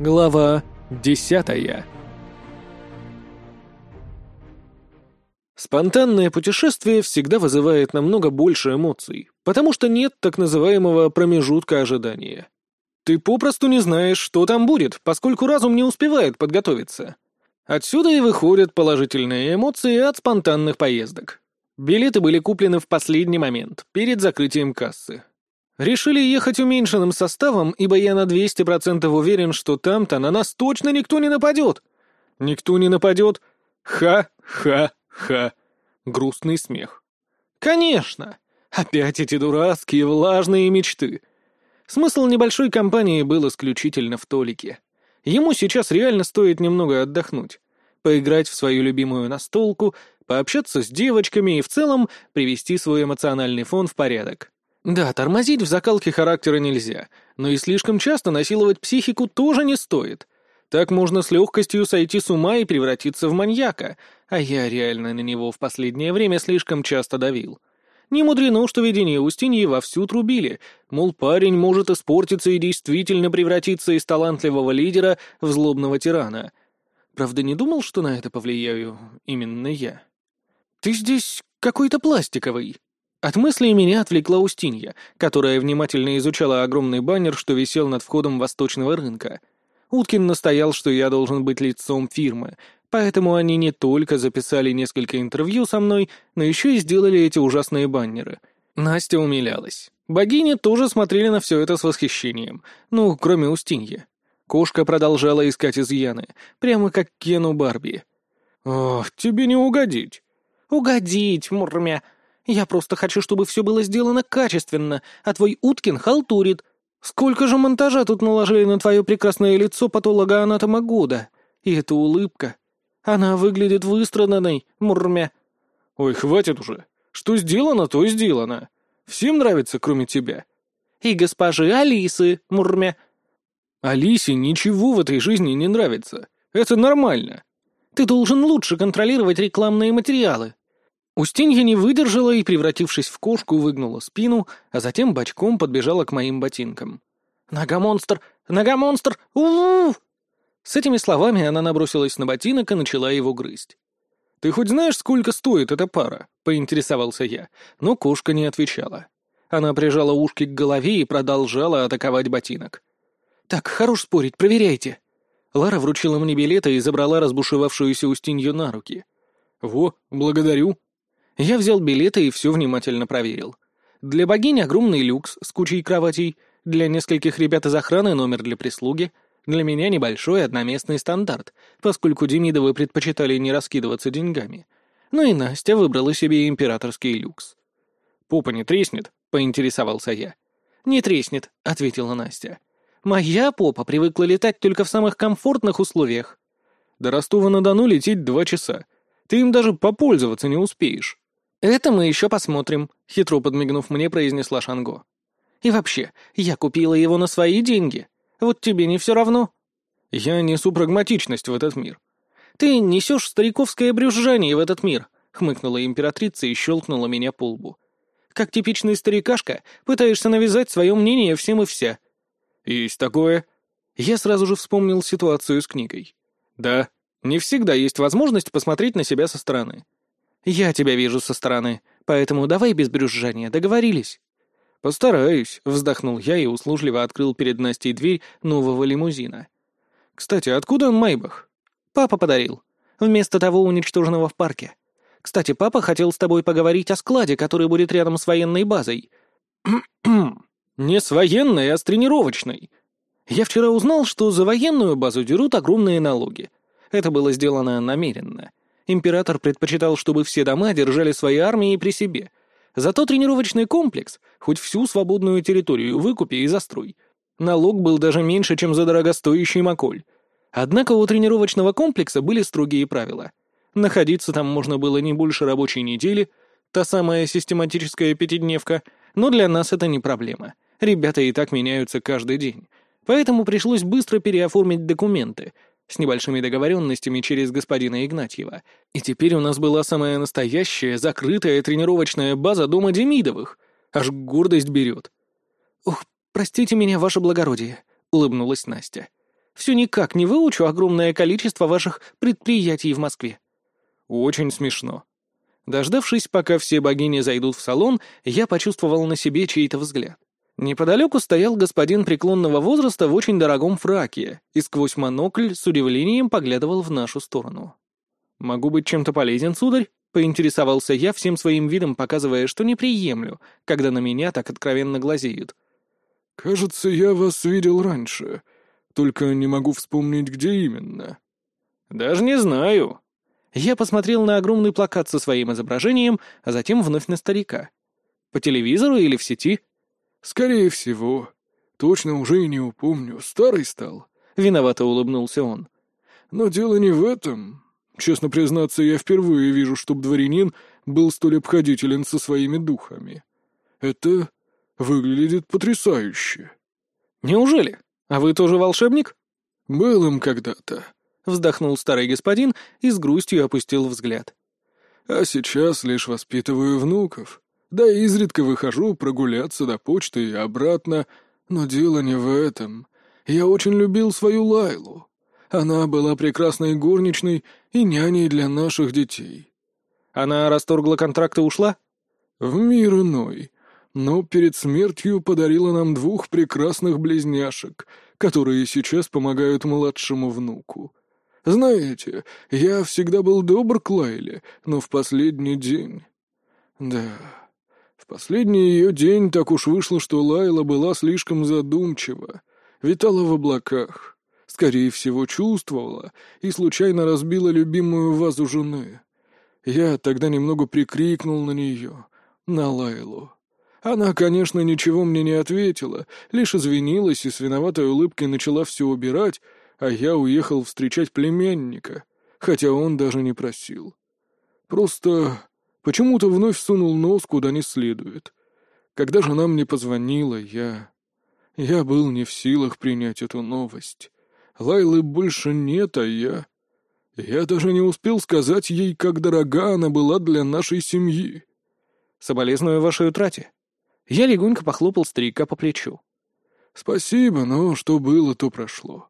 Глава десятая Спонтанное путешествие всегда вызывает намного больше эмоций, потому что нет так называемого промежутка ожидания. Ты попросту не знаешь, что там будет, поскольку разум не успевает подготовиться. Отсюда и выходят положительные эмоции от спонтанных поездок. Билеты были куплены в последний момент, перед закрытием кассы. Решили ехать уменьшенным составом, ибо я на 200% уверен, что там-то на нас точно никто не нападет. Никто не нападет. Ха-ха-ха. Грустный смех. Конечно. Опять эти дурацкие влажные мечты. Смысл небольшой компании был исключительно в Толике. Ему сейчас реально стоит немного отдохнуть. Поиграть в свою любимую настолку, пообщаться с девочками и в целом привести свой эмоциональный фон в порядок. Да, тормозить в закалке характера нельзя, но и слишком часто насиловать психику тоже не стоит. Так можно с легкостью сойти с ума и превратиться в маньяка, а я реально на него в последнее время слишком часто давил. Не мудрено, что видение Устиньи вовсю трубили, мол, парень может испортиться и действительно превратиться из талантливого лидера в злобного тирана. Правда, не думал, что на это повлияю именно я. «Ты здесь какой-то пластиковый», от мыслей меня отвлекла Устинья, которая внимательно изучала огромный баннер, что висел над входом восточного рынка. Уткин настоял, что я должен быть лицом фирмы, поэтому они не только записали несколько интервью со мной, но еще и сделали эти ужасные баннеры. Настя умилялась. Богини тоже смотрели на все это с восхищением, ну, кроме Устиньи. Кошка продолжала искать изъяны, прямо как Кену Барби. «Ох, тебе не угодить!» «Угодить, мурмя!» Я просто хочу, чтобы все было сделано качественно, а твой Уткин халтурит. Сколько же монтажа тут наложили на твое прекрасное лицо патолога-анатома года? И эта улыбка. Она выглядит выстраданной, мурмя. Ой, хватит уже. Что сделано, то сделано. Всем нравится, кроме тебя. И госпожи Алисы, мурмя. Алисе ничего в этой жизни не нравится. Это нормально. Ты должен лучше контролировать рекламные материалы. Устинья не выдержала и, превратившись в кошку, выгнула спину, а затем бочком подбежала к моим ботинкам. «Нога-монстр! Нога-монстр! у, -у, -у С этими словами она набросилась на ботинок и начала его грызть. «Ты хоть знаешь, сколько стоит эта пара?» — поинтересовался я, но кошка не отвечала. Она прижала ушки к голове и продолжала атаковать ботинок. «Так, хорош спорить, проверяйте!» Лара вручила мне билеты и забрала разбушевавшуюся Устинью на руки. «Во, благодарю!» Я взял билеты и все внимательно проверил. Для богини огромный люкс с кучей кроватей, для нескольких ребят из охраны номер для прислуги, для меня небольшой одноместный стандарт, поскольку Демидовы предпочитали не раскидываться деньгами. Ну и Настя выбрала себе императорский люкс. «Попа не треснет?» — поинтересовался я. «Не треснет», — ответила Настя. «Моя попа привыкла летать только в самых комфортных условиях». «До Ростова-на-Дону лететь два часа. Ты им даже попользоваться не успеешь». «Это мы еще посмотрим», — хитро подмигнув мне, произнесла Шанго. «И вообще, я купила его на свои деньги. Вот тебе не все равно?» «Я несу прагматичность в этот мир». «Ты несешь стариковское брюзжание в этот мир», — хмыкнула императрица и щелкнула меня по лбу. «Как типичный старикашка, пытаешься навязать свое мнение всем и вся». «Есть такое». Я сразу же вспомнил ситуацию с книгой. «Да, не всегда есть возможность посмотреть на себя со стороны». «Я тебя вижу со стороны, поэтому давай без брюзжания, договорились?» «Постараюсь», — вздохнул я и услужливо открыл перед Настей дверь нового лимузина. «Кстати, откуда Майбах?» «Папа подарил. Вместо того уничтоженного в парке. Кстати, папа хотел с тобой поговорить о складе, который будет рядом с военной базой». «Не с военной, а с тренировочной. Я вчера узнал, что за военную базу дерут огромные налоги. Это было сделано намеренно. Император предпочитал, чтобы все дома держали свои армии при себе. Зато тренировочный комплекс, хоть всю свободную территорию выкупи и застрой. Налог был даже меньше, чем за дорогостоящий Маколь. Однако у тренировочного комплекса были строгие правила. Находиться там можно было не больше рабочей недели, та самая систематическая пятидневка, но для нас это не проблема. Ребята и так меняются каждый день. Поэтому пришлось быстро переоформить документы — с небольшими договоренностями через господина Игнатьева. И теперь у нас была самая настоящая, закрытая тренировочная база дома Демидовых. Аж гордость берет. «Ох, простите меня, ваше благородие», — улыбнулась Настя. Все никак не выучу огромное количество ваших предприятий в Москве». «Очень смешно». Дождавшись, пока все богини зайдут в салон, я почувствовал на себе чей-то взгляд. Неподалеку стоял господин преклонного возраста в очень дорогом фраке и сквозь монокль с удивлением поглядывал в нашу сторону. «Могу быть чем-то полезен, сударь?» — поинтересовался я всем своим видом, показывая, что не приемлю, когда на меня так откровенно глазеют. «Кажется, я вас видел раньше, только не могу вспомнить, где именно». «Даже не знаю». Я посмотрел на огромный плакат со своим изображением, а затем вновь на старика. «По телевизору или в сети?» «Скорее всего. Точно уже и не упомню. Старый стал». Виновато улыбнулся он. «Но дело не в этом. Честно признаться, я впервые вижу, чтоб дворянин был столь обходителен со своими духами. Это выглядит потрясающе. Неужели? А вы тоже волшебник? Был им когда-то. Вздохнул старый господин и с грустью опустил взгляд. А сейчас лишь воспитываю внуков. Да и изредка выхожу прогуляться до почты и обратно, но дело не в этом. Я очень любил свою Лайлу. Она была прекрасной горничной и няней для наших детей. Она расторгла контракт и ушла? В мир иной. Но перед смертью подарила нам двух прекрасных близняшек, которые сейчас помогают младшему внуку. Знаете, я всегда был добр к Лайле, но в последний день... Да, последний ее день так уж вышло, что Лайла была слишком задумчива, витала в облаках скорее всего, чувствовала и случайно разбила любимую вазу жены. Я тогда немного прикрикнул на нее, на Лайлу. Она, конечно, ничего мне не ответила, лишь извинилась и с виноватой улыбкой начала все убирать, а я уехал встречать племянника, хотя он даже не просил. Просто почему-то вновь сунул нос куда не следует. Когда жена мне позвонила, я... Я был не в силах принять эту новость. Лайлы больше нет, а я... Я даже не успел сказать ей, как дорога она была для нашей семьи. Соболезную вашей утрате. Я легонько похлопал старика по плечу. Спасибо, но что было, то прошло.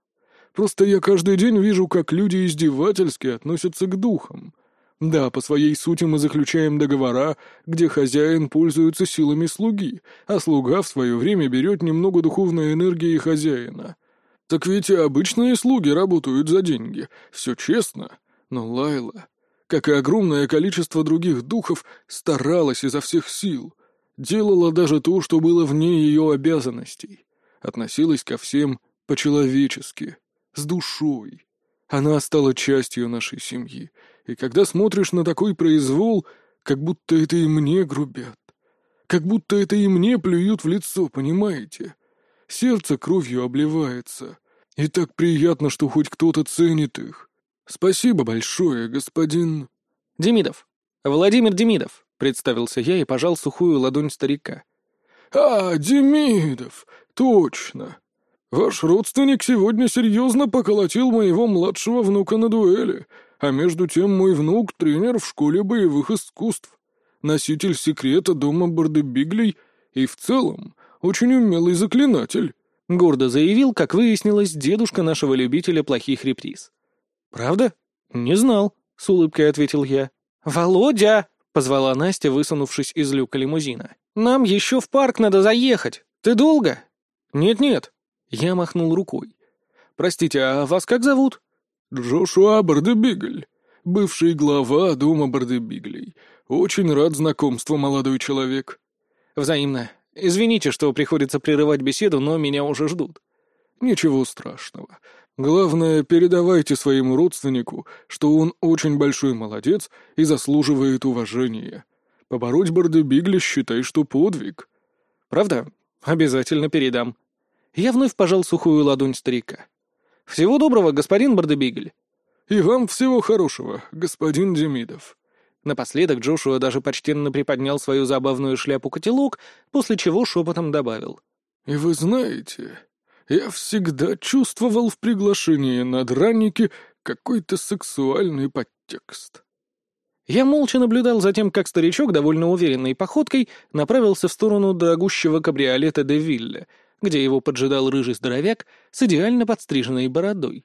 Просто я каждый день вижу, как люди издевательски относятся к духам. Да, по своей сути мы заключаем договора, где хозяин пользуется силами слуги, а слуга в свое время берет немного духовной энергии хозяина — так ведь и обычные слуги работают за деньги. Все честно. Но Лайла, как и огромное количество других духов, старалась изо всех сил. Делала даже то, что было вне ее обязанностей. Относилась ко всем по-человечески, с душой. Она стала частью нашей семьи. И когда смотришь на такой произвол, как будто это и мне грубят. Как будто это и мне плюют в лицо, понимаете? Сердце кровью обливается. И так приятно, что хоть кто-то ценит их. Спасибо большое, господин...» «Демидов. Владимир Демидов», — представился я и пожал сухую ладонь старика. «А, Демидов, точно. Ваш родственник сегодня серьезно поколотил моего младшего внука на дуэли, а между тем мой внук — тренер в школе боевых искусств, носитель секрета дома Бардебиглей и в целом очень умелый заклинатель», — гордо заявил, как выяснилось, дедушка нашего любителя плохих реприз. «Правда? Не знал», — с улыбкой ответил я. «Володя!» — позвала Настя, высунувшись из люка лимузина. «Нам еще в парк надо заехать. Ты долго?» «Нет-нет». Я махнул рукой. «Простите, а вас как зовут?» «Джошуа Бардебигль, бывший глава дома Бардебиглей. Очень рад знакомству, молодой человек». «Взаимно. Извините, что приходится прерывать беседу, но меня уже ждут». «Ничего страшного. Главное, передавайте своему родственнику, что он очень большой молодец и заслуживает уважения. Побороть Бардебигля считай, что подвиг». «Правда? Обязательно передам». Я вновь пожал сухую ладонь старика. «Всего доброго, господин Бардебигль». «И вам всего хорошего, господин Демидов». Напоследок Джошуа даже почтенно приподнял свою забавную шляпу-котелок, после чего шепотом добавил. «И вы знаете, я всегда чувствовал в приглашении на дранники какой-то сексуальный подтекст». Я молча наблюдал за тем, как старичок, довольно уверенной походкой, направился в сторону дорогущего кабриолета де Вилле, где его поджидал рыжий здоровяк с идеально подстриженной бородой.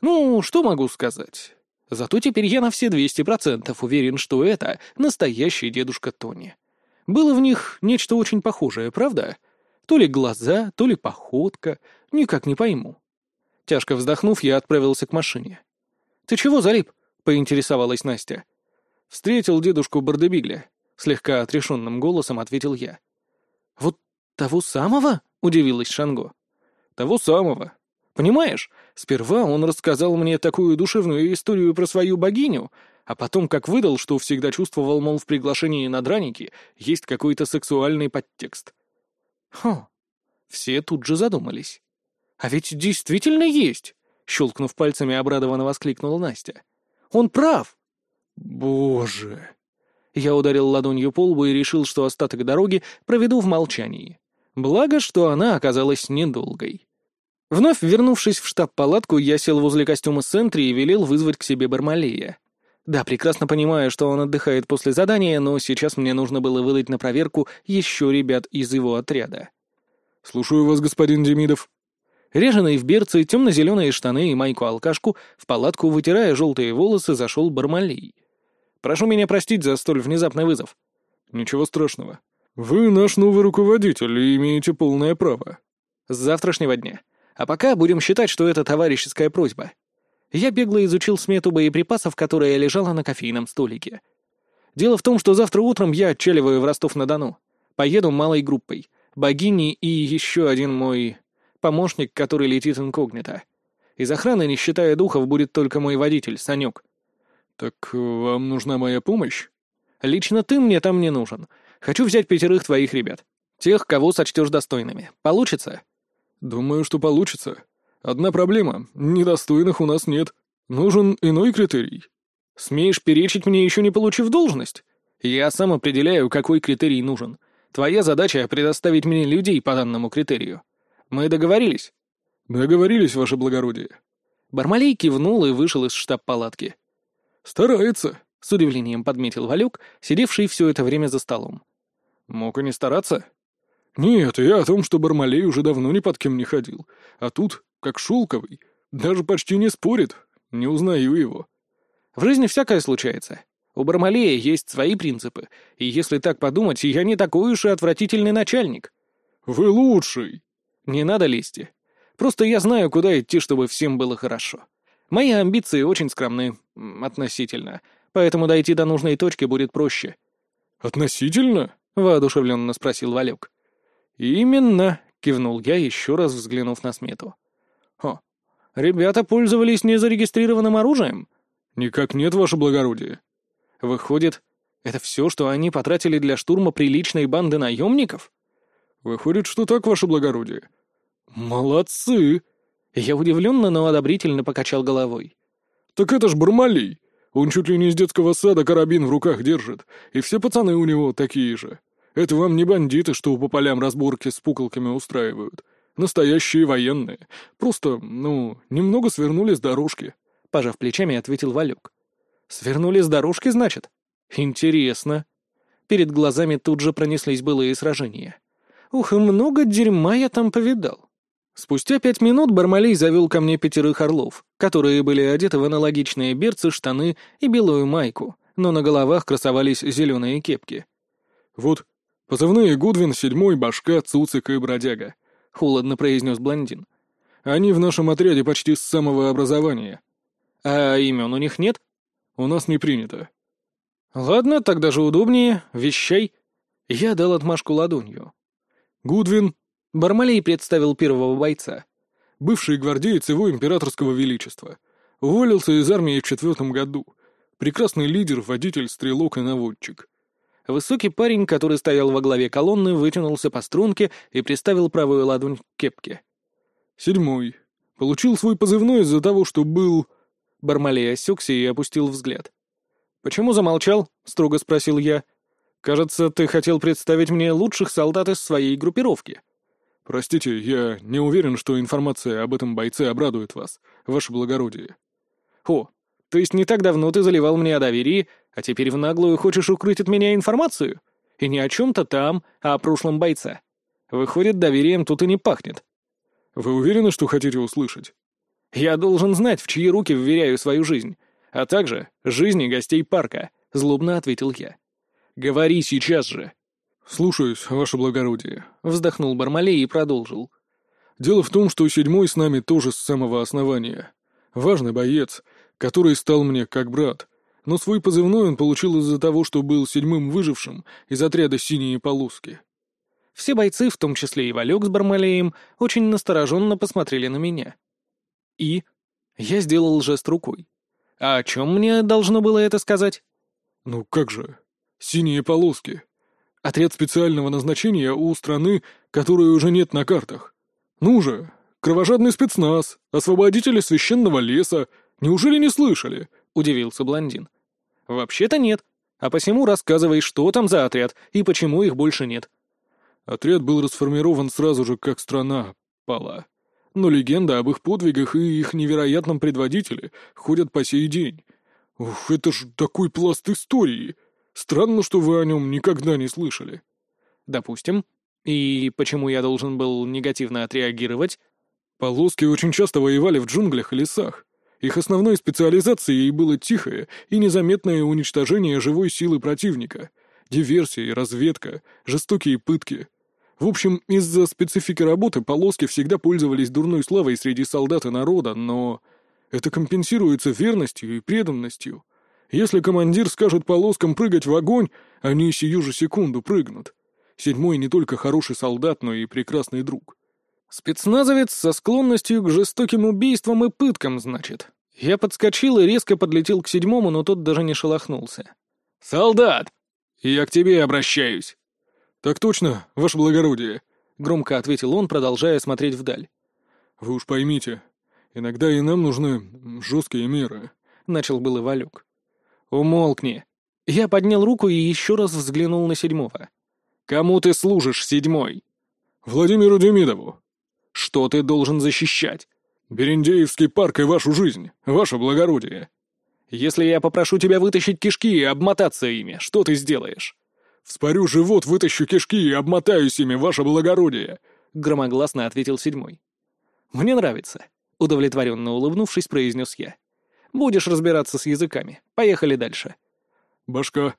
Ну, что могу сказать? Зато теперь я на все 200% уверен, что это настоящий дедушка Тони. Было в них нечто очень похожее, правда? То ли глаза, то ли походка, никак не пойму. Тяжко вздохнув, я отправился к машине. «Ты чего залип?» — поинтересовалась Настя. «Встретил дедушку Бардебигля», — слегка отрешенным голосом ответил я. «Вот того самого?» — удивилась Шанго. «Того самого. Понимаешь, сперва он рассказал мне такую душевную историю про свою богиню, а потом как выдал, что всегда чувствовал, мол, в приглашении на драники есть какой-то сексуальный подтекст. Хм, все тут же задумались. «А ведь действительно есть!» — щелкнув пальцами, обрадованно воскликнула Настя. «Он прав!» «Боже!» Я ударил ладонью по лбу и решил, что остаток дороги проведу в молчании. Благо, что она оказалась недолгой. Вновь вернувшись в штаб-палатку, я сел возле костюма Сентри и велел вызвать к себе Бармалея. Да, прекрасно понимаю, что он отдыхает после задания, но сейчас мне нужно было выдать на проверку еще ребят из его отряда. «Слушаю вас, господин Демидов», Реженый в берцы, темно-зеленые штаны и майку-алкашку, в палатку, вытирая желтые волосы, зашел Бармалей. «Прошу меня простить за столь внезапный вызов». «Ничего страшного. Вы наш новый руководитель и имеете полное право». «С завтрашнего дня. А пока будем считать, что это товарищеская просьба». Я бегло изучил смету боеприпасов, которая лежала на кофейном столике. Дело в том, что завтра утром я отчаливаю в Ростов-на-Дону. Поеду малой группой. Богини и еще один мой помощник, который летит инкогнито. Из охраны, не считая духов, будет только мой водитель, Санек. «Так вам нужна моя помощь?» «Лично ты мне там не нужен. Хочу взять пятерых твоих ребят. Тех, кого сочтешь достойными. Получится?» «Думаю, что получится. Одна проблема. Недостойных у нас нет. Нужен иной критерий». «Смеешь перечить мне, еще не получив должность? Я сам определяю, какой критерий нужен. Твоя задача — предоставить мне людей по данному критерию. Мы договорились?» «Договорились, ваше благородие». Бармалей кивнул и вышел из штаб-палатки. «Старается», — с удивлением подметил Валюк, сидевший все это время за столом. «Мог и не стараться?» «Нет, я о том, что Бармалей уже давно ни под кем не ходил. А тут, как шелковый, даже почти не спорит, не узнаю его». «В жизни всякое случается. У Бармалея есть свои принципы, и если так подумать, я не такой уж и отвратительный начальник». «Вы лучший!» Не надо лезть. Просто я знаю, куда идти, чтобы всем было хорошо. Мои амбиции очень скромны, относительно, поэтому дойти до нужной точки будет проще». «Относительно?» — воодушевленно спросил Валек. «Именно», — кивнул я, еще раз взглянув на смету. «Хо, ребята пользовались незарегистрированным оружием?» «Никак нет, ваше благородие». «Выходит, это все, что они потратили для штурма приличной банды наемников?» «Выходит, что так, ваше благородие». «Молодцы!» Я удивленно, но одобрительно покачал головой. «Так это ж Бармалей. Он чуть ли не из детского сада карабин в руках держит, и все пацаны у него такие же. Это вам не бандиты, что по полям разборки с пуколками устраивают. Настоящие военные. Просто, ну, немного свернули с дорожки», — пожав плечами, ответил Валюк. «Свернули с дорожки, значит? Интересно». Перед глазами тут же пронеслись былые сражения. Ух, и много дерьма я там повидал. Спустя пять минут Бармалей завел ко мне пятерых орлов, которые были одеты в аналогичные берцы, штаны и белую майку, но на головах красовались зеленые кепки. «Вот, позывные Гудвин, седьмой, башка, цуцик и бродяга», — холодно произнес блондин. «Они в нашем отряде почти с самого образования». «А имен у них нет?» «У нас не принято». «Ладно, тогда же удобнее. Вещай». Я дал отмашку ладонью. Гудвин. Бармалей представил первого бойца. Бывший гвардеец его императорского величества. Уволился из армии в четвертом году. Прекрасный лидер, водитель, стрелок и наводчик. Высокий парень, который стоял во главе колонны, вытянулся по струнке и приставил правую ладонь к кепке. Седьмой. Получил свой позывной из-за того, что был... Бармалей осекся и опустил взгляд. «Почему замолчал?» — строго спросил я. Кажется, ты хотел представить мне лучших солдат из своей группировки. Простите, я не уверен, что информация об этом бойце обрадует вас, ваше благородие. О, то есть не так давно ты заливал мне о доверии, а теперь в наглую хочешь укрыть от меня информацию? И не о чем-то там, а о прошлом бойце. Выходит, доверием тут и не пахнет. Вы уверены, что хотите услышать? Я должен знать, в чьи руки вверяю свою жизнь, а также жизни гостей парка, злобно ответил я. Говори сейчас же. Слушаюсь, ваше благородие, вздохнул Бармалей и продолжил. Дело в том, что седьмой с нами тоже с самого основания. Важный боец, который стал мне как брат. Но свой позывной он получил из-за того, что был седьмым выжившим из отряда «Синие полоски». Все бойцы, в том числе и Валек с Бармалеем, очень настороженно посмотрели на меня. И? Я сделал жест рукой. А о чем мне должно было это сказать? Ну как же, синие полоски. Отряд специального назначения у страны, которой уже нет на картах. Ну же, кровожадный спецназ, освободители священного леса. Неужели не слышали? Удивился блондин. Вообще-то нет. А посему рассказывай, что там за отряд и почему их больше нет. Отряд был расформирован сразу же, как страна пала. Но легенда об их подвигах и их невероятном предводителе ходят по сей день. Ух, это ж такой пласт истории! Странно, что вы о нем никогда не слышали. Допустим. И почему я должен был негативно отреагировать? Полоски очень часто воевали в джунглях и лесах. Их основной специализацией было тихое и незаметное уничтожение живой силы противника, диверсия и разведка, жестокие пытки. В общем, из-за специфики работы полоски всегда пользовались дурной славой среди солдат и народа, но это компенсируется верностью и преданностью. Если командир скажет полоскам прыгать в огонь, они сию же секунду прыгнут. Седьмой не только хороший солдат, но и прекрасный друг. Спецназовец со склонностью к жестоким убийствам и пыткам, значит. Я подскочил и резко подлетел к седьмому, но тот даже не шелохнулся. «Солдат! Я к тебе обращаюсь!» «Так точно, ваше благородие», — громко ответил он, продолжая смотреть вдаль. «Вы уж поймите, иногда и нам нужны жесткие меры», — начал был Ивалюк. «Умолкни!» Я поднял руку и еще раз взглянул на седьмого. «Кому ты служишь, седьмой?» «Владимиру Демидову». «Что ты должен защищать?» «Берендеевский парк и вашу жизнь, ваше благородие». «Если я попрошу тебя вытащить кишки и обмотаться ими, что ты сделаешь?» «Вспорю живот, вытащу кишки и обмотаюсь ими, ваше благородие!» — громогласно ответил седьмой. «Мне нравится», — удовлетворенно улыбнувшись, произнес я. «Будешь разбираться с языками. Поехали дальше». «Башка.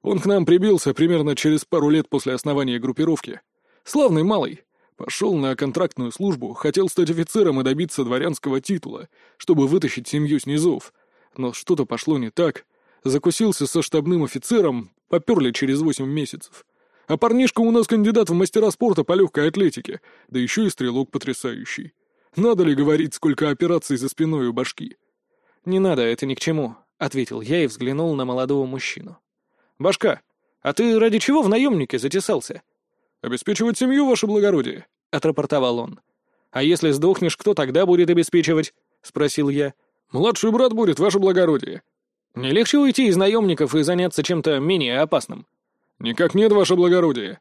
Он к нам прибился примерно через пару лет после основания группировки. Славный малый. Пошел на контрактную службу, хотел стать офицером и добиться дворянского титула, чтобы вытащить семью с низов. Но что-то пошло не так. Закусился со штабным офицером, Поперли через восемь месяцев. А парнишка у нас кандидат в мастера спорта по легкой атлетике, да еще и стрелок потрясающий. Надо ли говорить, сколько операций за спиной у башки? «Не надо, это ни к чему», — ответил я и взглянул на молодого мужчину. «Башка, а ты ради чего в наемнике затесался?» «Обеспечивать семью, ваше благородие», — отрапортовал он. «А если сдохнешь, кто тогда будет обеспечивать?» — спросил я. «Младший брат будет, ваше благородие», не легче уйти из наемников и заняться чем-то менее опасным? Никак нет, ваше благородие.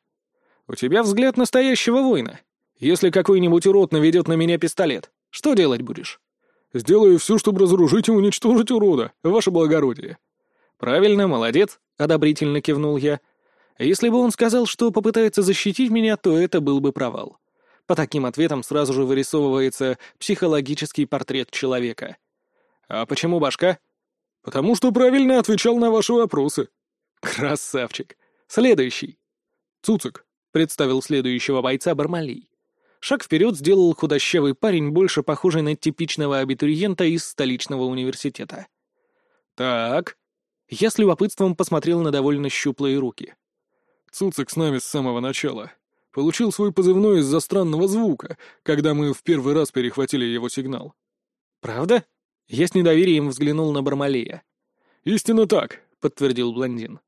У тебя взгляд настоящего воина. Если какой-нибудь урод наведет на меня пистолет, что делать будешь? Сделаю все, чтобы разоружить и уничтожить урода, ваше благородие. Правильно, молодец, одобрительно кивнул я. Если бы он сказал, что попытается защитить меня, то это был бы провал. По таким ответам сразу же вырисовывается психологический портрет человека. А почему башка? «Потому что правильно отвечал на ваши вопросы». «Красавчик! Следующий!» «Цуцик», — представил следующего бойца Бармалей. Шаг вперед сделал худощавый парень, больше похожий на типичного абитуриента из столичного университета. «Так...» Я с любопытством посмотрел на довольно щуплые руки. «Цуцик с нами с самого начала. Получил свой позывной из-за странного звука, когда мы в первый раз перехватили его сигнал». «Правда?» Я с недоверием взглянул на Бармалея. «Истинно так», — подтвердил блондин.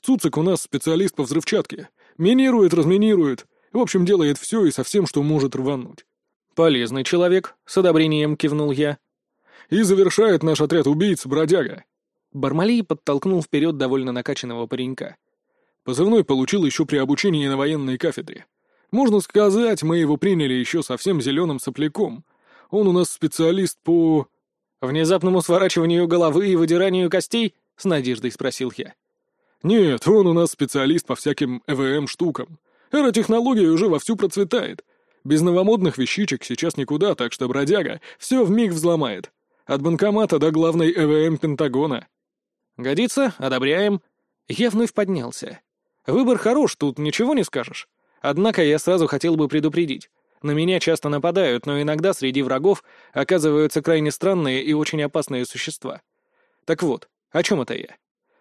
«Цуцик у нас специалист по взрывчатке. Минирует, разминирует. В общем, делает все и со всем, что может рвануть». «Полезный человек», — с одобрением кивнул я. «И завершает наш отряд убийц бродяга». Бармалей подтолкнул вперед довольно накачанного паренька. Позывной получил еще при обучении на военной кафедре. Можно сказать, мы его приняли еще совсем зеленым сопляком. Он у нас специалист по... «Внезапному сворачиванию головы и выдиранию костей?» — с надеждой спросил я. «Нет, он у нас специалист по всяким ЭВМ-штукам. Эротехнология уже вовсю процветает. Без новомодных вещичек сейчас никуда, так что бродяга все вмиг взломает. От банкомата до главной ЭВМ Пентагона. Годится, одобряем. Я вновь поднялся. Выбор хорош, тут ничего не скажешь. Однако я сразу хотел бы предупредить. На меня часто нападают, но иногда среди врагов оказываются крайне странные и очень опасные существа. Так вот, о чем это я?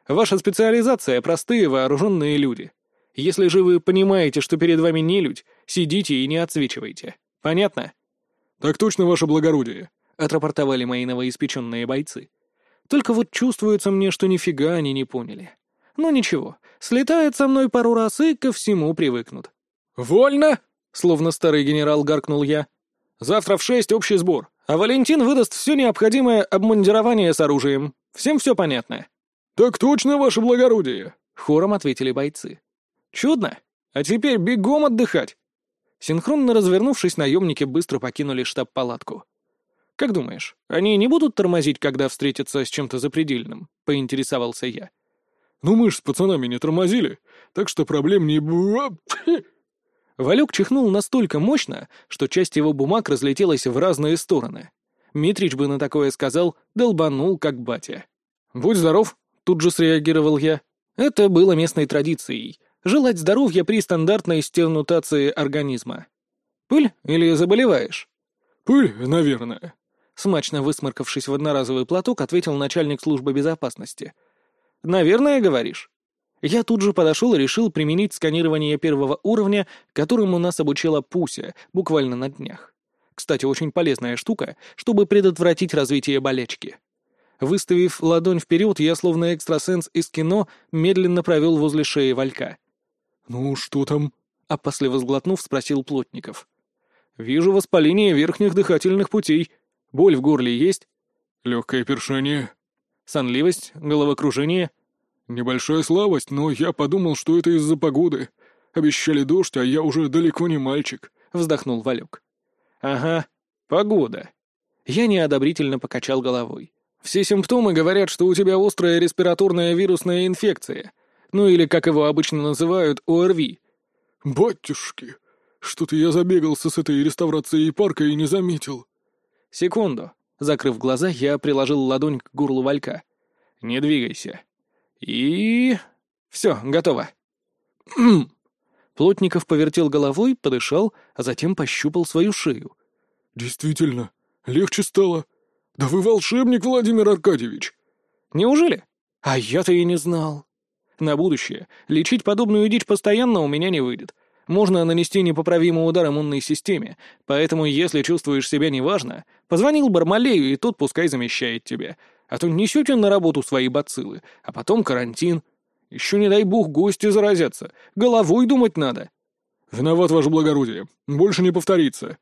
Ваша специализация — простые вооруженные люди. Если же вы понимаете, что перед вами не людь, сидите и не отсвечивайте. Понятно? «Так точно, ваше благородие», — отрапортовали мои новоиспеченные бойцы. Только вот чувствуется мне, что нифига они не поняли. Но ничего, слетают со мной пару раз и ко всему привыкнут. «Вольно!» — словно старый генерал гаркнул я. «Завтра в шесть общий сбор, а Валентин выдаст все необходимое обмундирование с оружием. Всем все понятно?» «Так точно, ваше благородие!» — хором ответили бойцы. «Чудно! А теперь бегом отдыхать!» Синхронно развернувшись, наемники быстро покинули штаб-палатку. «Как думаешь, они не будут тормозить, когда встретятся с чем-то запредельным?» — поинтересовался я. «Ну мы ж с пацанами не тормозили, так что проблем не...» Валюк чихнул настолько мощно, что часть его бумаг разлетелась в разные стороны. Митрич бы на такое сказал, долбанул, как батя. «Будь здоров», — тут же среагировал я. Это было местной традицией — желать здоровья при стандартной стенутации организма. «Пыль или заболеваешь?» «Пыль, наверное», Смачно высморкавшись в одноразовый платок, ответил начальник службы безопасности. «Наверное, говоришь?» Я тут же подошел и решил применить сканирование первого уровня, которому нас обучила Пуся, буквально на днях. Кстати, очень полезная штука, чтобы предотвратить развитие болячки. Выставив ладонь вперед, я, словно экстрасенс из кино, медленно провел возле шеи Валька. «Ну, что там?» — опасливо сглотнув, спросил Плотников. «Вижу воспаление верхних дыхательных путей», Боль в горле есть? Легкое першение. Сонливость, головокружение? Небольшая слабость, но я подумал, что это из-за погоды. Обещали дождь, а я уже далеко не мальчик. Вздохнул Валюк. Ага, погода. Я неодобрительно покачал головой. Все симптомы говорят, что у тебя острая респираторная вирусная инфекция. Ну или, как его обычно называют, ОРВИ. Батюшки, что-то я забегался с этой реставрацией парка и не заметил. «Секунду». Закрыв глаза, я приложил ладонь к горлу Валька. «Не двигайся». «И...» «Все, готово». Плотников повертел головой, подышал, а затем пощупал свою шею. «Действительно, легче стало. Да вы волшебник, Владимир Аркадьевич!» «Неужели? А я-то и не знал. На будущее лечить подобную дичь постоянно у меня не выйдет можно нанести непоправимый удар иммунной системе, поэтому если чувствуешь себя неважно, позвонил Бармалею, и тот пускай замещает тебя. А то несете на работу свои бациллы, а потом карантин. Еще не дай бог гости заразятся, головой думать надо. Виноват, ваше благородие, больше не повторится.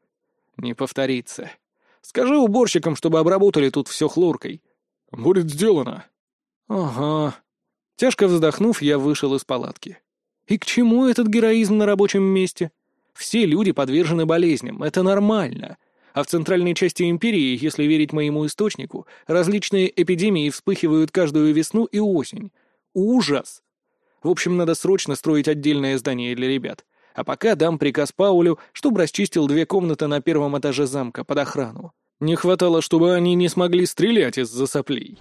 Не повторится. Скажи уборщикам, чтобы обработали тут все хлоркой. Будет сделано. Ага. Тяжко вздохнув, я вышел из палатки. И к чему этот героизм на рабочем месте? Все люди подвержены болезням, это нормально. А в центральной части империи, если верить моему источнику, различные эпидемии вспыхивают каждую весну и осень. Ужас! В общем, надо срочно строить отдельное здание для ребят. А пока дам приказ Паулю, чтобы расчистил две комнаты на первом этаже замка под охрану. Не хватало, чтобы они не смогли стрелять из-за соплей.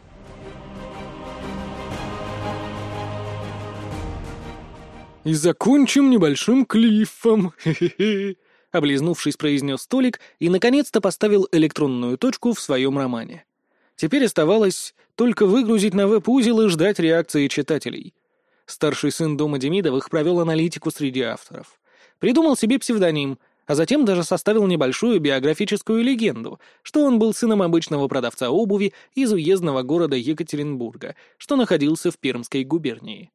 И закончим небольшим. Хе-хе-хе. Облизнувшись, произнес Толик и, наконец-то, поставил электронную точку в своем романе. Теперь оставалось только выгрузить на веб-узел и ждать реакции читателей. Старший сын дома Демидовых провел аналитику среди авторов. Придумал себе псевдоним, а затем даже составил небольшую биографическую легенду, что он был сыном обычного продавца обуви из уездного города Екатеринбурга, что находился в Пермской губернии.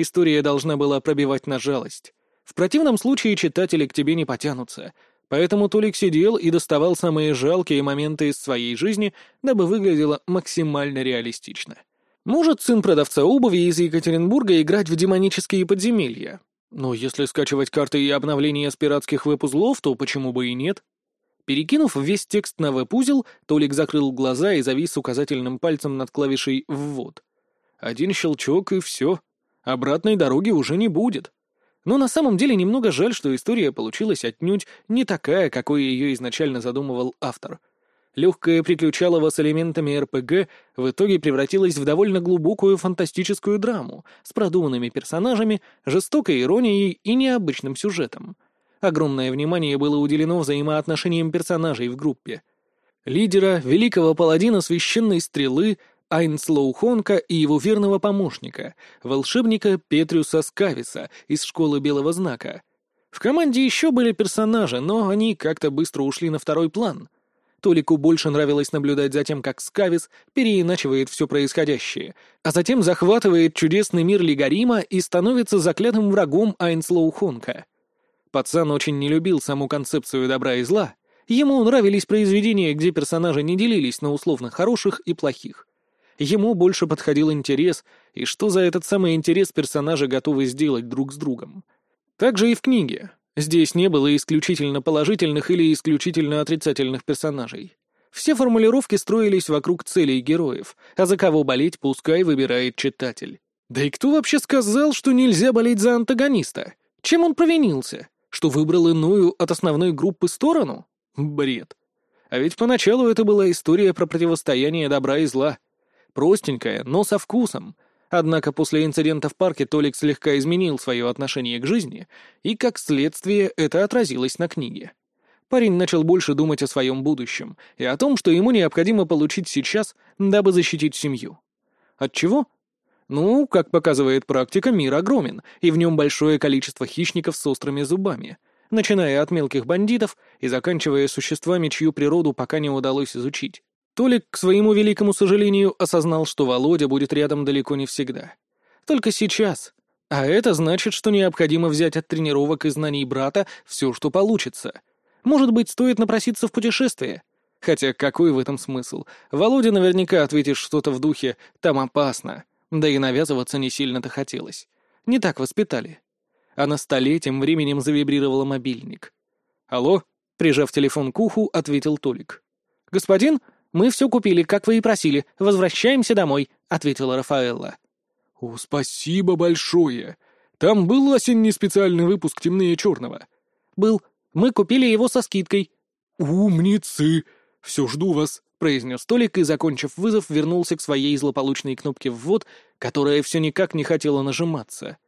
История должна была пробивать на жалость. В противном случае читатели к тебе не потянутся. Поэтому Толик сидел и доставал самые жалкие моменты из своей жизни, дабы выглядело максимально реалистично. Может сын продавца обуви из Екатеринбурга играть в демонические подземелья? Но если скачивать карты и обновления с пиратских веб-узлов, то почему бы и нет? Перекинув весь текст на веб-узел, Толик закрыл глаза и завис указательным пальцем над клавишей «Ввод». Один щелчок и все. Обратной дороги уже не будет. Но на самом деле немного жаль, что история получилась отнюдь не такая, какой ее изначально задумывал автор. Легкая приключалова с элементами РПГ в итоге превратилась в довольно глубокую фантастическую драму с продуманными персонажами, жестокой иронией и необычным сюжетом. Огромное внимание было уделено взаимоотношениям персонажей в группе. Лидера, великого паладина священной стрелы, Айнслоу Хонка и его верного помощника, волшебника Петрюса Скависа из школы Белого Знака. В команде еще были персонажи, но они как-то быстро ушли на второй план. Толику больше нравилось наблюдать за тем, как Скавис переиначивает все происходящее, а затем захватывает чудесный мир Лигарима и становится заклятым врагом Айнслоу Хонка. Пацан очень не любил саму концепцию добра и зла, Ему нравились произведения, где персонажи не делились на условно хороших и плохих. Ему больше подходил интерес, и что за этот самый интерес персонажи готовы сделать друг с другом. Так же и в книге. Здесь не было исключительно положительных или исключительно отрицательных персонажей. Все формулировки строились вокруг целей героев, а за кого болеть пускай выбирает читатель. Да и кто вообще сказал, что нельзя болеть за антагониста? Чем он провинился? Что выбрал иную от основной группы сторону? Бред. А ведь поначалу это была история про противостояние добра и зла. Простенькая, но со вкусом. Однако после инцидента в парке Толик слегка изменил свое отношение к жизни, и, как следствие, это отразилось на книге. Парень начал больше думать о своем будущем и о том, что ему необходимо получить сейчас, дабы защитить семью. От чего? Ну, как показывает практика, мир огромен, и в нем большое количество хищников с острыми зубами, начиная от мелких бандитов и заканчивая существами, чью природу пока не удалось изучить. Толик, к своему великому сожалению, осознал, что Володя будет рядом далеко не всегда. Только сейчас. А это значит, что необходимо взять от тренировок и знаний брата все, что получится. Может быть, стоит напроситься в путешествие? Хотя какой в этом смысл? Володя наверняка ответит что-то в духе «там опасно». Да и навязываться не сильно-то хотелось. Не так воспитали. А на столе тем временем завибрировал мобильник. «Алло?» — прижав телефон к уху, ответил Толик. «Господин, мы все купили, как вы и просили. Возвращаемся домой», — ответила Рафаэлла. «О, спасибо большое. Там был осенний специальный выпуск «Темнее черного»?» «Был. Мы купили его со скидкой». «Умницы! Все жду вас», — произнес Толик и, закончив вызов, вернулся к своей злополучной кнопке «Ввод», которая все никак не хотела нажиматься.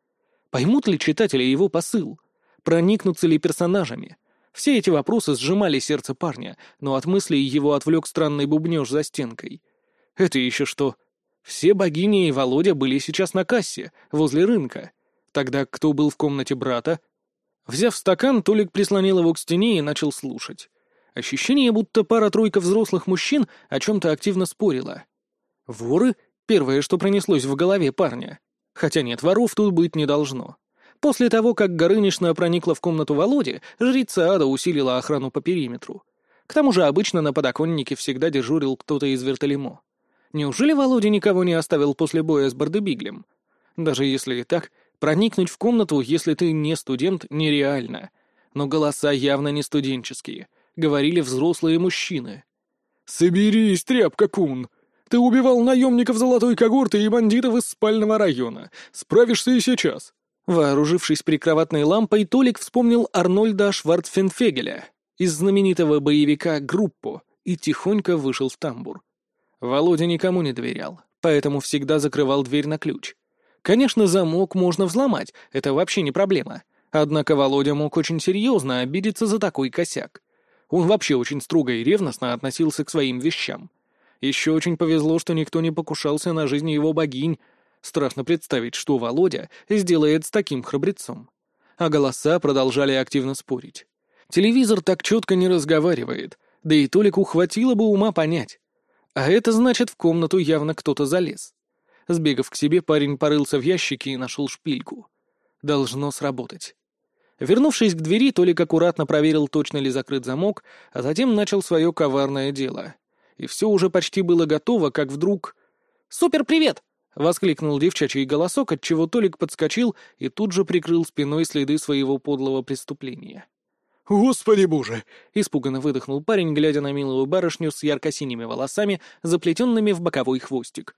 Поймут ли читатели его посыл? Проникнутся ли персонажами? Все эти вопросы сжимали сердце парня, но от мыслей его отвлек странный бубнеж за стенкой. Это еще что? Все богини и Володя были сейчас на кассе, возле рынка. Тогда кто был в комнате брата? Взяв стакан, Толик прислонил его к стене и начал слушать. Ощущение, будто пара-тройка взрослых мужчин о чем-то активно спорила. Воры — первое, что пронеслось в голове парня. Хотя нет, воров тут быть не должно. После того, как Горынишна проникла в комнату Володи, жрица ада усилила охрану по периметру. К тому же обычно на подоконнике всегда дежурил кто-то из вертолемо. Неужели Володя никого не оставил после боя с Бардебиглем? Даже если и так, проникнуть в комнату, если ты не студент, нереально. Но голоса явно не студенческие. Говорили взрослые мужчины. «Соберись, тряпка-кун! Ты убивал наемников золотой когорты и бандитов из спального района. Справишься и сейчас. Вооружившись прикроватной лампой, Толик вспомнил Арнольда Шварцфенфегеля из знаменитого боевика «Группу» и тихонько вышел в тамбур. Володя никому не доверял, поэтому всегда закрывал дверь на ключ. Конечно, замок можно взломать, это вообще не проблема. Однако Володя мог очень серьезно обидеться за такой косяк. Он вообще очень строго и ревностно относился к своим вещам. Еще очень повезло, что никто не покушался на жизнь его богинь, Страшно представить, что Володя сделает с таким храбрецом. А голоса продолжали активно спорить. Телевизор так четко не разговаривает, да и Толику хватило бы ума понять. А это значит, в комнату явно кто-то залез. Сбегав к себе, парень порылся в ящике и нашел шпильку. Должно сработать. Вернувшись к двери, Толик аккуратно проверил, точно ли закрыт замок, а затем начал свое коварное дело. И все уже почти было готово, как вдруг... «Супер, привет!» — воскликнул девчачий голосок, отчего Толик подскочил и тут же прикрыл спиной следы своего подлого преступления. «Господи боже!» — испуганно выдохнул парень, глядя на милую барышню с ярко-синими волосами, заплетенными в боковой хвостик.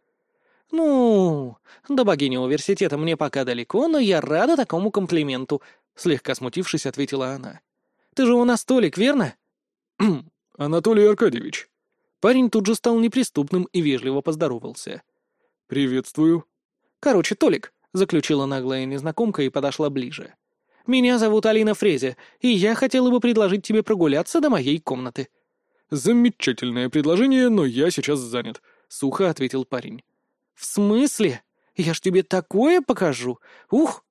«Ну, до богини университета мне пока далеко, но я рада такому комплименту», — слегка смутившись, ответила она. «Ты же у нас Толик, верно?» «Анатолий Аркадьевич». Парень тут же стал неприступным и вежливо поздоровался. «Приветствую». «Короче, Толик», — заключила наглая незнакомка и подошла ближе. «Меня зовут Алина Фрезе, и я хотела бы предложить тебе прогуляться до моей комнаты». «Замечательное предложение, но я сейчас занят», — сухо ответил парень. «В смысле? Я ж тебе такое покажу! Ух!»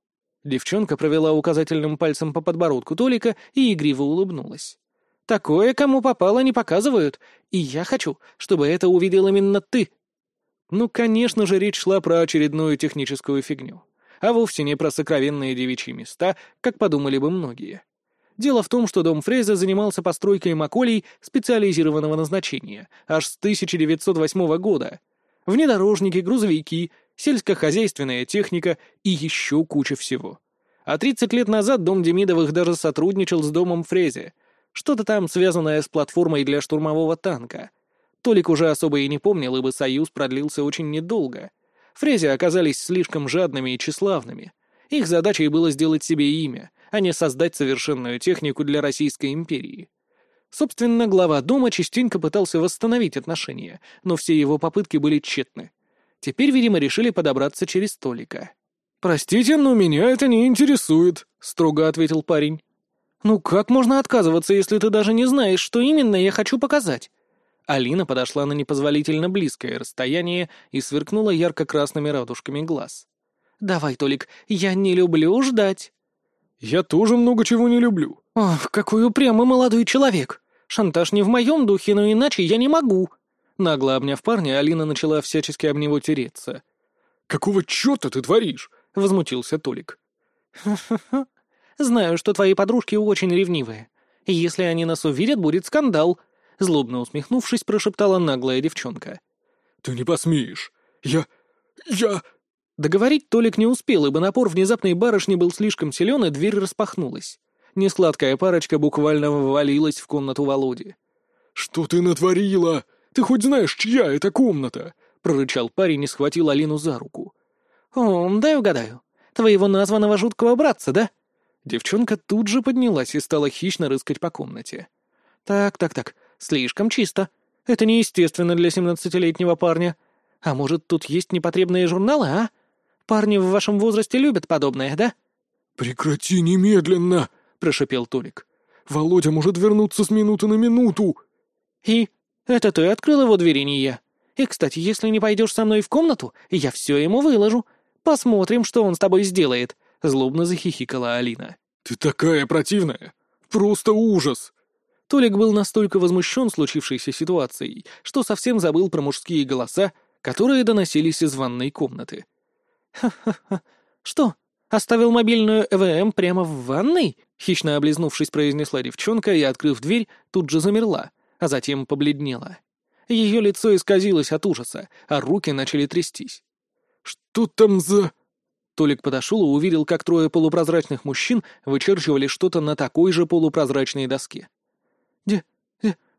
Девчонка провела указательным пальцем по подбородку Толика и игриво улыбнулась. «Такое, кому попало, не показывают, и я хочу, чтобы это увидел именно ты». Ну, конечно же, речь шла про очередную техническую фигню, а вовсе не про сокровенные девичьи места, как подумали бы многие. Дело в том, что дом Фрейза занимался постройкой маколей специализированного назначения аж с 1908 года — внедорожники, грузовики, сельскохозяйственная техника и еще куча всего. А 30 лет назад дом Демидовых даже сотрудничал с домом Фрезе. Что-то там связанное с платформой для штурмового танка. Толик уже особо и не помнил, ибо союз продлился очень недолго. Фрезе оказались слишком жадными и тщеславными. Их задачей было сделать себе имя, а не создать совершенную технику для Российской империи. Собственно, глава дома частенько пытался восстановить отношения, но все его попытки были тщетны. Теперь, видимо, решили подобраться через столика. «Простите, но меня это не интересует», — строго ответил парень. «Ну как можно отказываться, если ты даже не знаешь, что именно я хочу показать?» Алина подошла на непозволительно близкое расстояние и сверкнула ярко-красными радужками глаз. «Давай, Толик, я не люблю ждать». «Я тоже много чего не люблю». «Ох, какой упрямый молодой человек!» Шантаж не в моем духе, но иначе я не могу». Нагло обняв парня, Алина начала всячески об него тереться. «Какого черта ты творишь?» — возмутился Толик. «Ха-ха-ха. Знаю, что твои подружки очень ревнивые. Если они нас увидят, будет скандал», — злобно усмехнувшись, прошептала наглая девчонка. «Ты не посмеешь. Я... я...» Договорить Толик не успел, ибо напор внезапной барышни был слишком силен, и дверь распахнулась. Несладкая парочка буквально ввалилась в комнату Володи. «Что ты натворила? Ты хоть знаешь, чья это комната?» — прорычал парень и схватил Алину за руку. «О, дай угадаю. Твоего названного жуткого братца, да?» Девчонка тут же поднялась и стала хищно рыскать по комнате. «Так, так, так, слишком чисто. Это неестественно для семнадцатилетнего парня. А может, тут есть непотребные журналы, а? Парни в вашем возрасте любят подобное, да?» «Прекрати немедленно!» прошепел Толик. «Володя может вернуться с минуты на минуту!» «И? Это ты открыл его двери, не я. И, кстати, если не пойдешь со мной в комнату, я все ему выложу. Посмотрим, что он с тобой сделает», — злобно захихикала Алина. «Ты такая противная! Просто ужас!» Толик был настолько возмущен случившейся ситуацией, что совсем забыл про мужские голоса, которые доносились из ванной комнаты. «Ха-ха-ха! Что, Оставил мобильную ЭВМ прямо в ванной?» Хищно облизнувшись, произнесла девчонка и, открыв дверь, тут же замерла, а затем побледнела. Ее лицо исказилось от ужаса, а руки начали трястись. «Что там за...» Толик подошел и увидел, как трое полупрозрачных мужчин вычерчивали что-то на такой же полупрозрачной доске.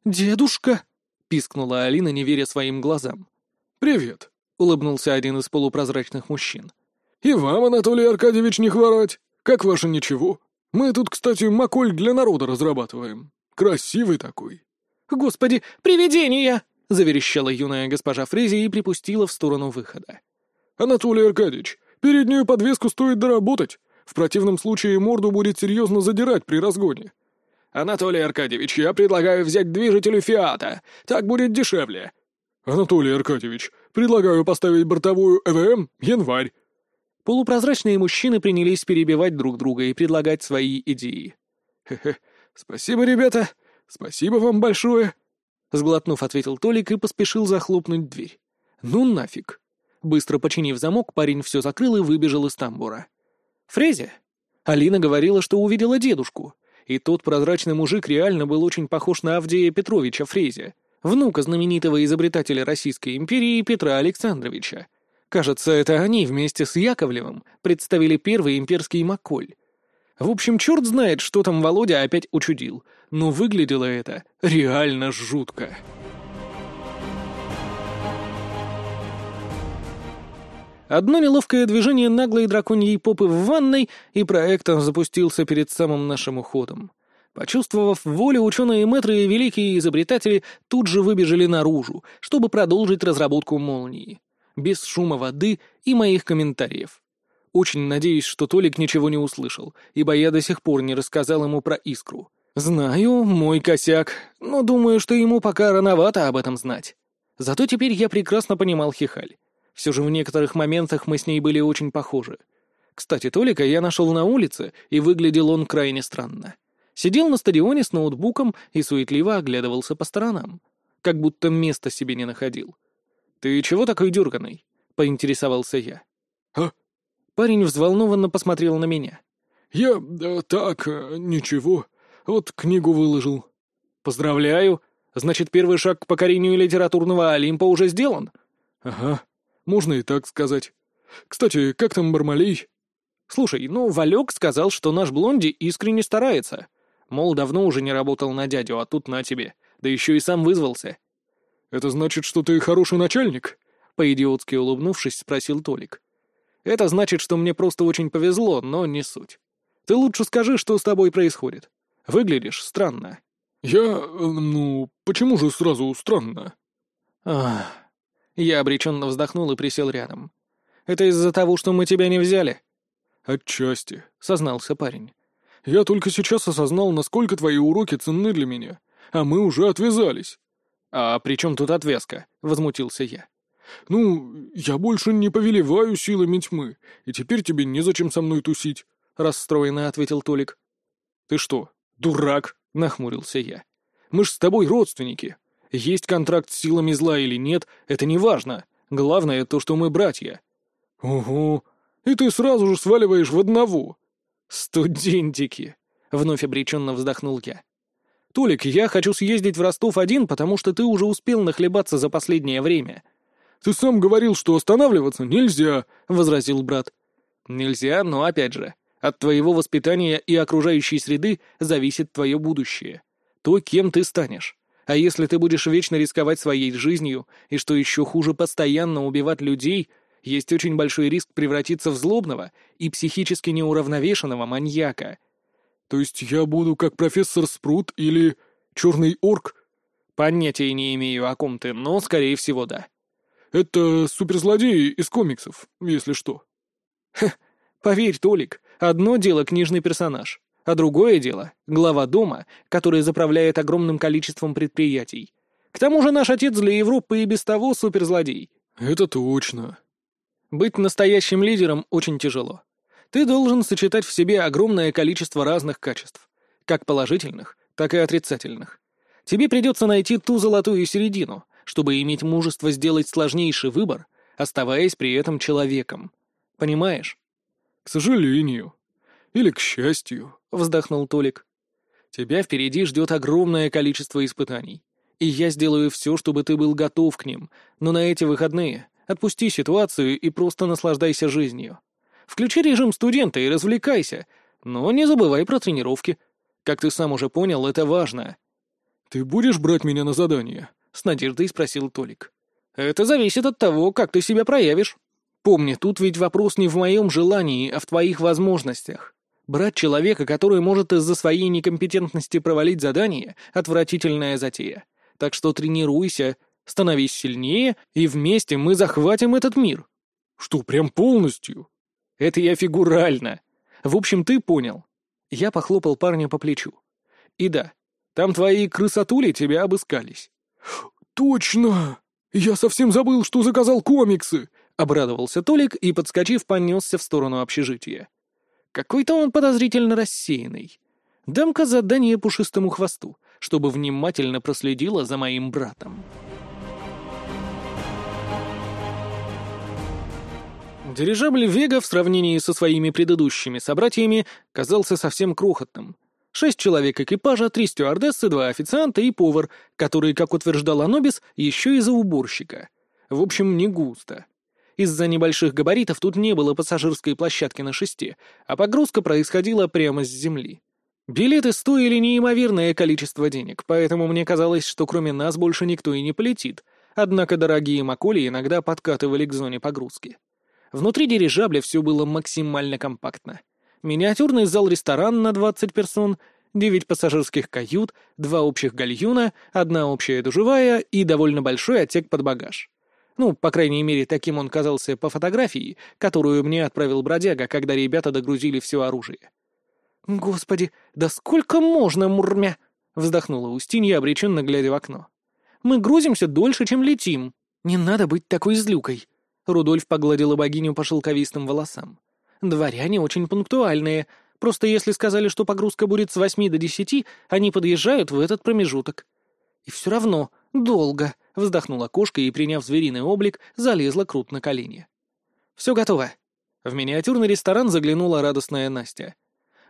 «Де... де... дедушка!» — пискнула Алина, не веря своим глазам. «Привет!» — улыбнулся один из полупрозрачных мужчин. «И вам, Анатолий Аркадьевич, не хворать. Как ваше ничего? Мы тут, кстати, маколь для народа разрабатываем. Красивый такой». «Господи, привидения!» — заверещала юная госпожа Фрези и припустила в сторону выхода. «Анатолий Аркадьевич, переднюю подвеску стоит доработать. В противном случае морду будет серьезно задирать при разгоне». «Анатолий Аркадьевич, я предлагаю взять движитель «Фиата». Так будет дешевле». «Анатолий Аркадьевич, предлагаю поставить бортовую ЭВМ «Январь». Полупрозрачные мужчины принялись перебивать друг друга и предлагать свои идеи. «Хе-хе, спасибо, ребята, спасибо вам большое!» Сглотнув, ответил Толик и поспешил захлопнуть дверь. «Ну нафиг!» Быстро починив замок, парень все закрыл и выбежал из тамбура. «Фрезе!» Алина говорила, что увидела дедушку, и тот прозрачный мужик реально был очень похож на Авдея Петровича Фрезе, внука знаменитого изобретателя Российской империи Петра Александровича, Кажется, это они вместе с Яковлевым представили первый имперский Маколь. В общем, черт знает, что там Володя опять учудил, но выглядело это реально жутко. Одно неловкое движение наглой драконьей попы в ванной, и проектор запустился перед самым нашим уходом. Почувствовав волю, ученые мэтры и великие изобретатели тут же выбежали наружу, чтобы продолжить разработку молнии. Без шума воды и моих комментариев. Очень надеюсь, что Толик ничего не услышал, ибо я до сих пор не рассказал ему про искру. Знаю, мой косяк, но думаю, что ему пока рановато об этом знать. Зато теперь я прекрасно понимал Хихаль. Все же в некоторых моментах мы с ней были очень похожи. Кстати, Толика я нашел на улице, и выглядел он крайне странно. Сидел на стадионе с ноутбуком и суетливо оглядывался по сторонам. Как будто места себе не находил. «Ты чего такой дерганый?» — поинтересовался я. «А?» Парень взволнованно посмотрел на меня. «Я... Да, так, э, ничего. Вот книгу выложил». «Поздравляю. Значит, первый шаг к покорению литературного Олимпа уже сделан?» «Ага. Можно и так сказать. Кстати, как там Бармалей?» «Слушай, ну, Валек сказал, что наш Блонди искренне старается. Мол, давно уже не работал на дядю, а тут на тебе. Да еще и сам вызвался. «Это значит, что ты хороший начальник?» По-идиотски улыбнувшись, спросил Толик. «Это значит, что мне просто очень повезло, но не суть. Ты лучше скажи, что с тобой происходит. Выглядишь странно». «Я... ну, почему же сразу странно?» «Ах...» Я обреченно вздохнул и присел рядом. «Это из-за того, что мы тебя не взяли?» «Отчасти», — сознался парень. Я только сейчас осознал, насколько твои уроки ценны для меня, а мы уже отвязались». «А при чем тут отвязка?» — возмутился я. «Ну, я больше не повелеваю силами тьмы, и теперь тебе незачем со мной тусить», — расстроенно ответил Толик. «Ты что, дурак?» — нахмурился я. «Мы ж с тобой родственники. Есть контракт с силами зла или нет, это не важно. Главное то, что мы братья». «Ого, и ты сразу же сваливаешь в одного», «Студентики!» — вновь обреченно вздохнул я. «Толик, я хочу съездить в Ростов один, потому что ты уже успел нахлебаться за последнее время». «Ты сам говорил, что останавливаться нельзя», — возразил брат. «Нельзя, но опять же, от твоего воспитания и окружающей среды зависит твое будущее. То, кем ты станешь. А если ты будешь вечно рисковать своей жизнью, и что еще хуже, постоянно убивать людей — есть очень большой риск превратиться в злобного и психически неуравновешенного маньяка. То есть я буду как профессор Спрут или черный орк? Понятия не имею, о ком ты, но, скорее всего, да. Это суперзлодеи из комиксов, если что. Ха, поверь, Толик, одно дело книжный персонаж, а другое дело — глава дома, который заправляет огромным количеством предприятий. К тому же наш отец для Европы и без того суперзлодей. Это точно. Быть настоящим лидером очень тяжело. Ты должен сочетать в себе огромное количество разных качеств, как положительных, так и отрицательных. Тебе придется найти ту золотую середину, чтобы иметь мужество сделать сложнейший выбор, оставаясь при этом человеком. Понимаешь? — К сожалению. Или к счастью, — вздохнул Толик. Тебя впереди ждет огромное количество испытаний. И я сделаю все, чтобы ты был готов к ним, но на эти выходные Отпусти ситуацию и просто наслаждайся жизнью. Включи режим студента и развлекайся, но не забывай про тренировки. Как ты сам уже понял, это важно». «Ты будешь брать меня на задание?» — с надеждой спросил Толик. «Это зависит от того, как ты себя проявишь. Помни, тут ведь вопрос не в моем желании, а в твоих возможностях. Брать человека, который может из-за своей некомпетентности провалить задание — отвратительная затея. Так что тренируйся, становись сильнее, и вместе мы захватим этот мир». «Что, прям полностью?» «Это я фигурально. В общем, ты понял». Я похлопал парня по плечу. «И да, там твои крысотули тебя обыскались». «Точно! Я совсем забыл, что заказал комиксы!» — обрадовался Толик и, подскочив, понесся в сторону общежития. Какой-то он подозрительно рассеянный. Дам-ка задание пушистому хвосту, чтобы внимательно проследила за моим братом. Дирижабль «Вега» в сравнении со своими предыдущими собратьями казался совсем крохотным. Шесть человек экипажа, три стюардессы, два официанта и повар, который, как утверждал Анобис, еще и за уборщика. В общем, не густо. Из-за небольших габаритов тут не было пассажирской площадки на шесте, а погрузка происходила прямо с земли. Билеты стоили неимоверное количество денег, поэтому мне казалось, что кроме нас больше никто и не полетит, однако дорогие маколи иногда подкатывали к зоне погрузки. Внутри дирижабля все было максимально компактно. Миниатюрный зал-ресторан на 20 персон, 9 пассажирских кают, два общих гальюна, одна общая душевая и довольно большой отсек под багаж. Ну, по крайней мере, таким он казался по фотографии, которую мне отправил бродяга, когда ребята догрузили все оружие. «Господи, да сколько можно, мурмя!» — вздохнула Устинья, обреченно глядя в окно. «Мы грузимся дольше, чем летим. Не надо быть такой злюкой!» Рудольф погладила богиню по шелковистым волосам. «Дворяне очень пунктуальные. Просто если сказали, что погрузка будет с восьми до десяти, они подъезжают в этот промежуток. И все равно долго», — вздохнула кошка и, приняв звериный облик, залезла Крут на колени. «Все готово». В миниатюрный ресторан заглянула радостная Настя.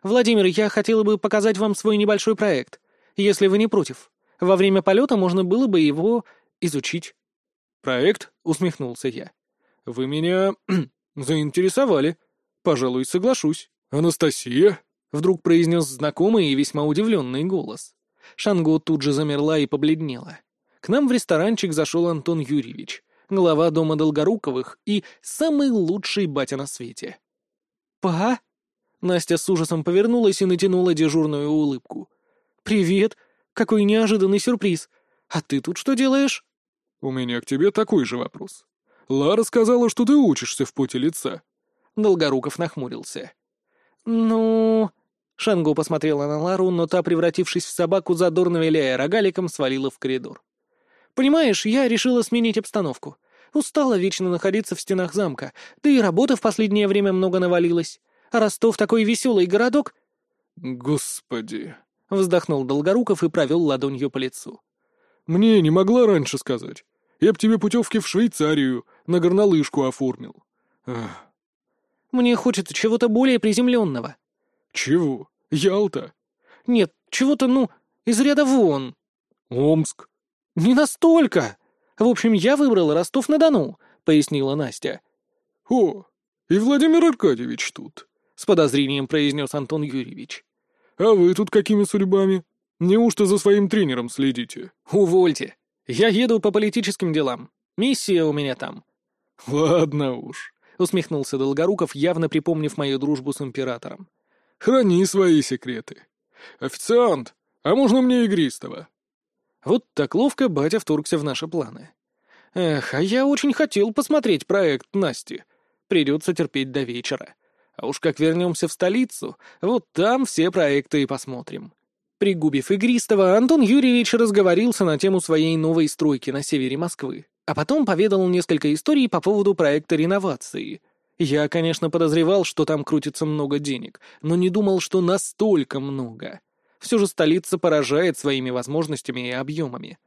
«Владимир, я хотела бы показать вам свой небольшой проект, если вы не против. Во время полета можно было бы его изучить». «Проект?» — усмехнулся я. «Вы меня заинтересовали. Пожалуй, соглашусь. Анастасия?» — вдруг произнес знакомый и весьма удивленный голос. Шанго тут же замерла и побледнела. К нам в ресторанчик зашел Антон Юрьевич, глава дома Долгоруковых и самый лучший батя на свете. «Па?» Настя с ужасом повернулась и натянула дежурную улыбку. «Привет! Какой неожиданный сюрприз! А ты тут что делаешь?» «У меня к тебе такой же вопрос. Лара сказала, что ты учишься в поте лица». Долгоруков нахмурился. «Ну...» Шангу посмотрела на Лару, но та, превратившись в собаку, задорно виляя рогаликом, свалила в коридор. «Понимаешь, я решила сменить обстановку. Устала вечно находиться в стенах замка, да и работа в последнее время много навалилась. А Ростов такой веселый городок...» «Господи!» — вздохнул Долгоруков и провел ладонью по лицу. «Мне не могла раньше сказать. Я б тебе путевки в Швейцарию на горнолыжку оформил. Ах. Мне хочется чего-то более приземленного. Чего? Ялта? Нет, чего-то, ну, из ряда вон. Омск. Не настолько. В общем, я выбрала Ростов-на-Дону, пояснила Настя. О, и Владимир Аркадьевич тут, с подозрением произнес Антон Юрьевич. А вы тут какими судьбами? Неужто за своим тренером следите? Увольте. Я еду по политическим делам. Миссия у меня там». «Ладно уж», — усмехнулся Долгоруков, явно припомнив мою дружбу с императором. «Храни свои секреты. Официант, а можно мне игристого?» Вот так ловко батя вторгся в наши планы. Эх, а я очень хотел посмотреть проект Насти. Придется терпеть до вечера. А уж как вернемся в столицу, вот там все проекты и посмотрим. Пригубив игристого, Антон Юрьевич разговорился на тему своей новой стройки на севере Москвы, а потом поведал несколько историй по поводу проекта реновации. Я, конечно, подозревал, что там крутится много денег, но не думал, что настолько много. Все же столица поражает своими возможностями и объемами.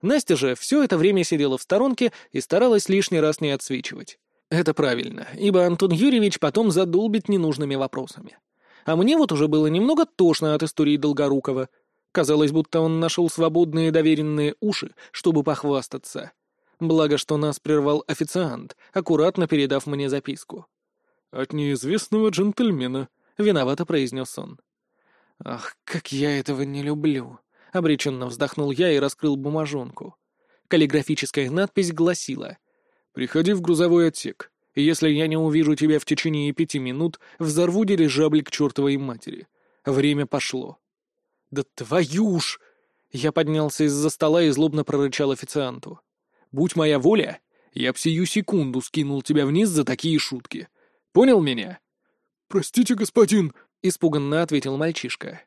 Настя же все это время сидела в сторонке и старалась лишний раз не отсвечивать. Это правильно, ибо Антон Юрьевич потом задолбит ненужными вопросами. А мне вот уже было немного тошно от истории Долгорукова. Казалось, будто он нашел свободные доверенные уши, чтобы похвастаться. Благо, что нас прервал официант, аккуратно передав мне записку. «От неизвестного джентльмена», — виновато произнес он. «Ах, как я этого не люблю!» — обреченно вздохнул я и раскрыл бумажонку. Каллиграфическая надпись гласила «Приходи в грузовой отсек. Если я не увижу тебя в течение пяти минут, взорву дирижабль к чертовой матери. Время пошло. Да твою ж! Я поднялся из-за стола и злобно прорычал официанту. Будь моя воля, я б сию секунду скинул тебя вниз за такие шутки. Понял меня? Простите, господин, — испуганно ответил мальчишка.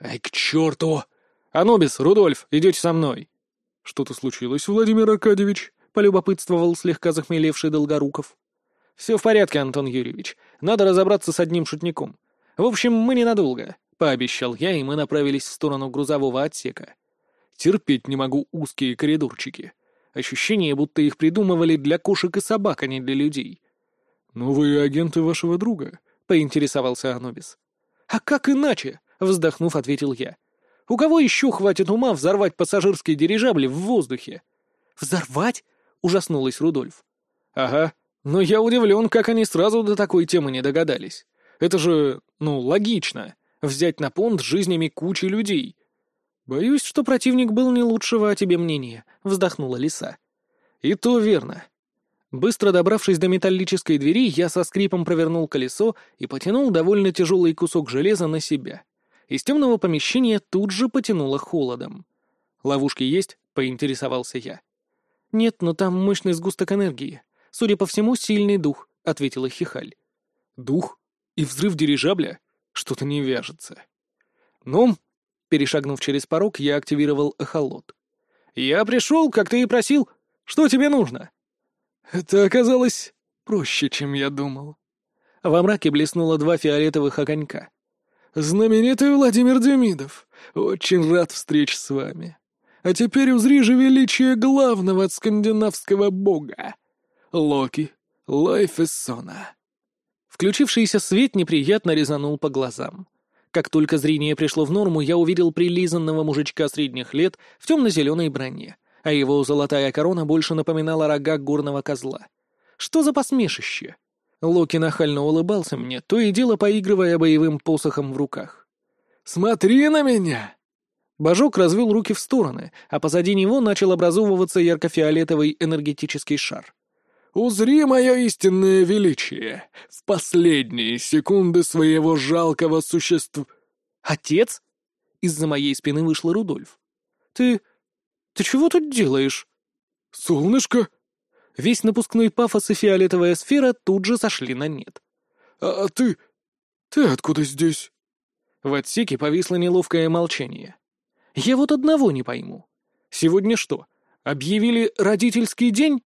«Ай, к черту!» «Анубис, Рудольф, идете со мной!» «Что-то случилось, Владимир Аркадьевич?» — полюбопытствовал слегка захмелевший Долгоруков. «Все в порядке, Антон Юрьевич. Надо разобраться с одним шутником. В общем, мы ненадолго», — пообещал я, и мы направились в сторону грузового отсека. Терпеть не могу узкие коридорчики. Ощущение, будто их придумывали для кошек и собак, а не для людей. «Новые агенты вашего друга?» — поинтересовался Анубис. «А как иначе?» — вздохнув, ответил я. «У кого еще хватит ума взорвать пассажирские дирижабли в воздухе?» «Взорвать?» — ужаснулась Рудольф. «Ага, но я удивлен, как они сразу до такой темы не догадались. Это же, ну, логично. Взять на понт жизнями кучи людей. Боюсь, что противник был не лучшего о тебе мнения, вздохнула лиса. И то верно. Быстро добравшись до металлической двери, я со скрипом провернул колесо и потянул довольно тяжелый кусок железа на себя. Из темного помещения тут же потянуло холодом. «Ловушки есть?» — поинтересовался я. «Нет, но там мощный сгусток энергии. Судя по всему, сильный дух», — ответила Хихаль. «Дух? И взрыв дирижабля? Что-то не вяжется». «Ну?» — перешагнув через порог, я активировал эхолот. «Я пришел, как ты и просил. Что тебе нужно?» Это оказалось проще, чем я думал. Во мраке блеснуло два фиолетовых огонька. «Знаменитый Владимир Демидов, очень рад встрече с вами. А теперь узри же величие главного скандинавского бога. Локи, Лайфессона». Включившийся свет неприятно резанул по глазам. Как только зрение пришло в норму, я увидел прилизанного мужичка средних лет в темно-зеленой броне — а его золотая корона больше напоминала рога горного козла. Что за посмешище? Локи нахально улыбался мне, то и дело поигрывая боевым посохом в руках. «Смотри на меня!» Божок развел руки в стороны, а позади него начал образовываться ярко-фиолетовый энергетический шар. «Узри мое истинное величие в последние секунды своего жалкого существа...» «Отец?» Из-за моей спины вышел Рудольф. «Ты... Ты чего тут делаешь?» «Солнышко!» Весь напускной пафос и фиолетовая сфера тут же сошли на нет. «А, а ты... ты откуда здесь?» В отсеке повисло неловкое молчание. «Я вот одного не пойму. Сегодня что, объявили родительский день?»